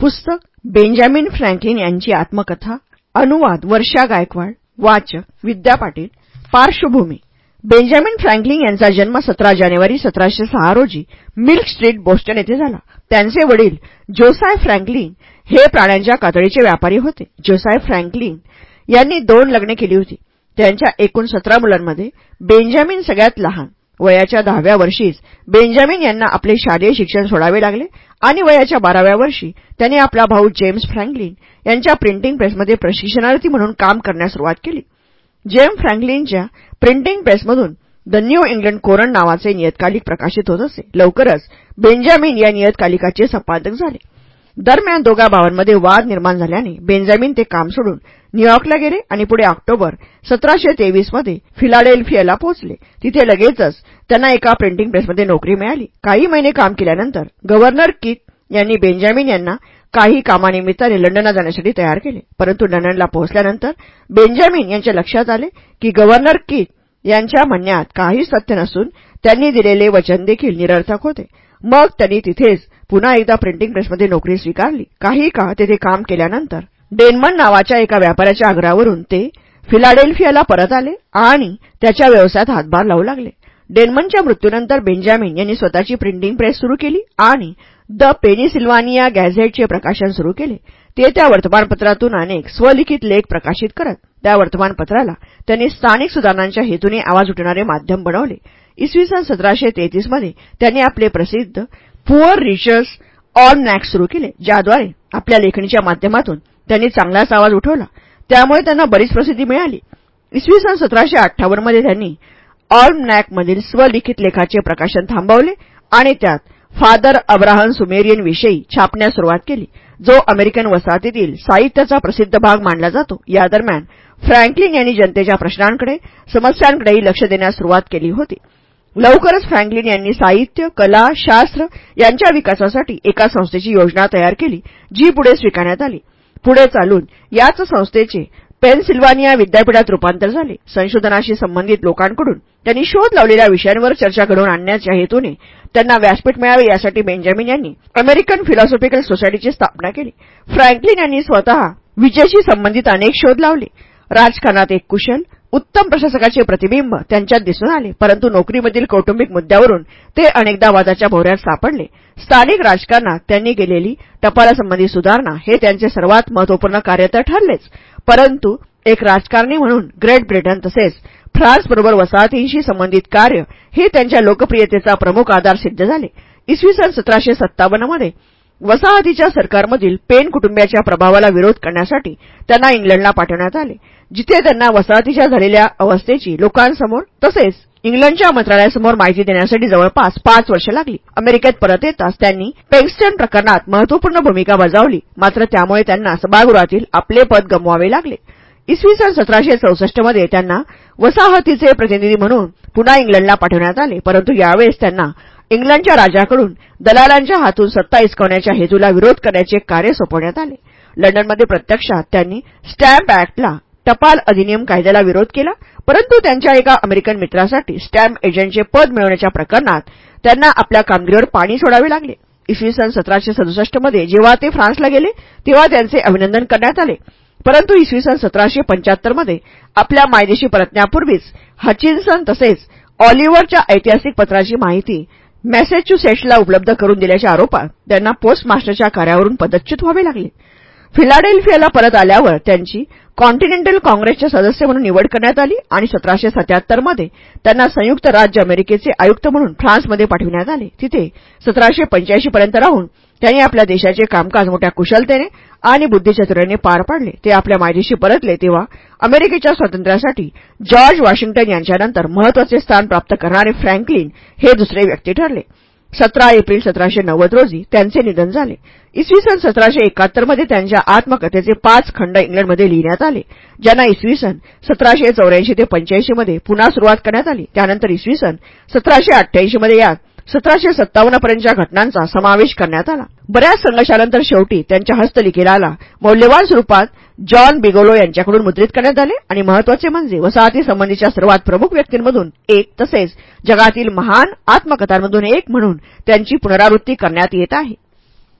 पुस्तक Benjamin Franklin यांची आत्मकथा अनुवाद वर्षा गायकवाड वाचक विद्या पाटील पार्श्वभूमी. बेंजामिन फ्रँकलिन यांचा जन्म सतरा जानेवारी सतराशे सहा रोजी मिल्क स्ट्रीट बोस्टन येथे झाला. त्यांचे वडील जोसाय फ्रँकलिन हे प्राण्यांच्या कातडीचे व्यापारी होते. जोसाय फ्रँकलिन यांनी दोन लग्ने केली होती. त्यांच्या एकूण सतरा मुलांमध्ये बेंजामिन सगळ्यात लहान वयाच्या दहाव्या वर्षीच बेंजामिन यांना आपले शालेय शिक्षण सोडावे लागले आणि वयाच्या बाराव्या वर्षी त्यांनी आपला भाऊ जेम्स फ्रँकलिन यांच्या प्रिंटिंग प्रेसमध्ये प्रशिक्षणार्थी म्हणून काम करण्यास सुरुवात केली. जेम्स फ्रँकलिनच्या प्रिंटिंग प्रेसमधून द न्यू इंग्लंड कोरन नावाचे नियतकालिक प्रकाशित होत असे. लवकरच बेंजामिन या नियतकालिकाचे संपादक झाले. दरम्यान दोघा भावांमध्ये वाद निर्माण झाल्याने बेंजामिन ते काम सोडून न्यूयॉर्कला गेले आणि पुढे ऑक्टोबर सतराशे तेवीसमध्ये फिलाडेल्फियाला पोहोचले. तिथे लगेचच त्यांना एका प्रिंटिंग प्रेसमध्ये नोकरी मिळाली. काही महिने काम केल्यानंतर गव्हर्नर किट यांनी बेंजामिन यांना काही कामानिमित्ताने लंडनला जाण्यासाठी तयार केले. परंतु लंडनला पोहोचल्यानंतर बेंजामिन यांच्या लक्षात आले की गव्हर्नर किट यांच्या म्हणण्यात काहीच सत्य नसून त्यांनी दिलेले वचन देखील निरर्थक होते. मग त्यांनी तिथेच पुन्हा एकदा प्रिंटिंग प्रेसमध्ये नोकरी स्वीकारली. काही काळ तेथे काम केल्यानंतर डेनमन नावाच्या एका व्यापाऱ्याच्या आग्रहावरून ते फिलाडेल्फियाला परत आले आणि त्याच्या व्यवसायात हातभार लावू लागले. डेनमनच्या मृत्यूनंतर बेंजामिन यांनी स्वतःची प्रिंटिंग प्रेस सुरू केली आणि द पेनिसिल्वानिया गॅझेटचे प्रकाशन सुरू केले. ते त्या वर्तमानपत्रातून अनेक स्वलिखित लेख प्रकाशित करत त्या वर्तमानपत्राला त्यांनी स्थानिक सुधारणांच्या हेतूने आवाज उठणारे माध्यम बनवले. इसवी सन सतराशे तेहतीसमध्ये त्यांनी आपले प्रसिद्ध पुअर रिचर्स ऑल नॅक सुरू केले ज्याद्वारे आपल्या लेखणीच्या माध्यमातून त्यांनी चांगलाच आवाज उठवला. त्यामुळे त्यांना बरीच प्रसिद्धी मिळाली. इसवी सन सतराशे अठ्ठावन्नमध्ये त्यांनी ऑल्मनॅकमधील स्वलिखित लेखाचे प्रकाशन थांबवले आणि त्यात फादर अब्राहम सुमेरियन विषयी छापण्यास सुरुवात केली जो अमेरिकन वसाहतीतील साहित्याचा प्रसिद्ध भाग मानला जातो. या दरम्यान फ्रँकलिन यांनी जनतेच्या प्रश्नांकडे समस्यांकडेही लक्ष देण्यास सुरुवात केली होती. लवकरच फ्रँकलिन यांनी साहित्य कला शास्त्र यांच्या विकासासाठी एका संस्थेची योजना तयार केली जी पुढे स्वीकारण्यात आली. पुढे चालून याच संस्थेचे पेनसिल्वानिया विद्यापीठात रूपांतर झाले. संशोधनाशी संबंधित लोकांकडून त्यांनी शोध लावलेल्या विषयांवर चर्चा घडवून आणण्याच्या हेतूने त्यांना व्यासपीठ मिळावे यासाठी बेंजामिन यांनी अमेरिकन फिलॉसॉफिकल सोसायटीची स्थापना केली. फ्रँकलिन यांनी स्वतः विजेशी संबंधित अनेक शोध लावले. राजकारणात एक कुशल उत्तम प्रशासकाचे प्रतिबिंब त्यांच्यात दिसून आले. परंतु नोकरीमधील कौटुंबिक मुद्द्यावरून ते अनेकदा वादाच्या भोवऱ्यात सापडले. स्थानिक राजकारणात त्यांनी केलेली टपालासंबंधी सुधारणा हे त्यांचे सर्वात महत्त्वपूर्ण कार्य तर ठरलेच. परंतु एक राजकारणी म्हणून ग्रेट ब्रिटन तसेच फ्रान्सबरोबर वसाहतींशी संबंधित कार्य हे त्यांच्या लोकप्रियतेचा प्रमुख आधार सिद्ध झाले. इसवी सन सतराशे सत्तावन्नमध्ये वसाहतीच्या सरकारमधील पेन कुटुंबियाच्या प्रभावाला विरोध करण्यासाठी त्यांना इंग्लंडला पाठवण्यात आले. जिथे त्यांना वसाहतीच्या झालेल्या अवस्थेची लोकांसमोर तसेच इंग्लंडच्या मंत्रालयासमोर माहिती देण्यासाठी जवळपास पाच वर्ष लागली. अमेरिकेत परत येताच त्यांनी पेंगस्टन प्रकरणात महत्त्वपूर्ण भूमिका बजावली. मात्र त्यामुळे त्यांना सभागृहातील आपले पद गमवावे लागले. इसवी सन सतराशे चौसष्टमध्ये त्यांना वसाहतीचे प्रतिनिधी म्हणून पुन्हा इंग्लंडला पाठवण्यात आले. परंतु यावेळेस त्यांना इंग्लंडच्या राजाकडून दलालांच्या हातून सत्ता हिसकवण्याच्या हेतूला विरोध करण्याचे कार्य सोपवण्यात आले. लंडनमध्ये प्रत्यक्षात त्यांनी स्टॅम्प अॅक्टला टपाल अधिनियम कायद्याला विरोध केला परंतु त्यांच्या एका अमेरिकन मित्रासाठी स्टॅम्प एजंटचे पद मिळवण्याच्या प्रकरणात त्यांना आपल्या कामगिरीवर पाणी सोडावे लागले. इसवी सन सतराशे सदुसष्टमध्ये जेव्हा ते फ्रान्सला गेले तेव्हा त्यांचे अभिनंदन करण्यात आले. परंतु इसवी सन सतराशे पंच्याहत्तरमध्ये आपल्या मायदेशी परतण्यापूर्वीच हचिन्सन तसेच ऑलिव्हरच्या ऐतिहासिक पत्राची माहिती मॅसेच्युसेट्सला उपलब्ध करून दिल्याच्या आरोपात त्यांना पोस्टमास्टरच्या कार्यावरून पदच्युत व्हावे लागले. फिलाडेल्फियाला परत आल्यावर त्यांची कॉन्टिनेंटल काँग्रेसचे सदस्य म्हणून निवड करण्यात आली आणि सतराशे सत्याहत्तरमध्ये त्यांना संयुक्त राज्य अमेरिकेचे आयुक्त म्हणून फ्रान्समध्ये पाठविण्यात आले. तिथे सतराशे पंच्याऐंशीपर्यंत राहून त्यांनी आपल्या देशाचे कामकाज मोठ्या कुशलतेने आणि बुद्धिचतुर्याने पार पाडले. ते आपल्या मायदेशी परतले तेव्हा अमेरिकेच्या स्वातंत्र्यासाठी जॉर्ज वॉशिंग्टन यांच्यानंतर महत्त्वाचे स्थान प्राप्त करणारे फ्रँकलिन हे दुसरे व्यक्ती ठरले. सतरा एप्रिल सतराशे नव्वद रोजी त्यांचे निधन झाले. इसवी सन सतराशे एकाहत्तरमध्ये त्यांच्या आत्मकथेचे पाच खंड इंग्लंडमध्ये लिहिण्यात आले ज्यांना इसवी सन सतराशे चौऱ्याऐंशी ते पंच्याऐंशीमध्ये पुन्हा सुरुवात करण्यात आली. त्यानंतर इसवी सन सतराशे अठ्ठ्याऐंशीमध्ये यात सतराशे सत्तावन्नपर्यंतच्या घटनांचा समावेश करण्यात आला. बऱ्याच संघर्षानंतर शेवटी त्यांच्या हस्तलिखिताला मौल्यवान स्वरूपात जॉन बिगोलो यांच्याकडून मुद्रित करण्यात आले आणि महत्त्वाचे म्हणजे वसाहतीसंबंधीच्या सर्वात प्रमुख व्यक्तींमधून एक तसेच जगातील महान आत्मकथांमधून एक म्हणून त्यांची पुनरावृत्ती करण्यात येत आहे.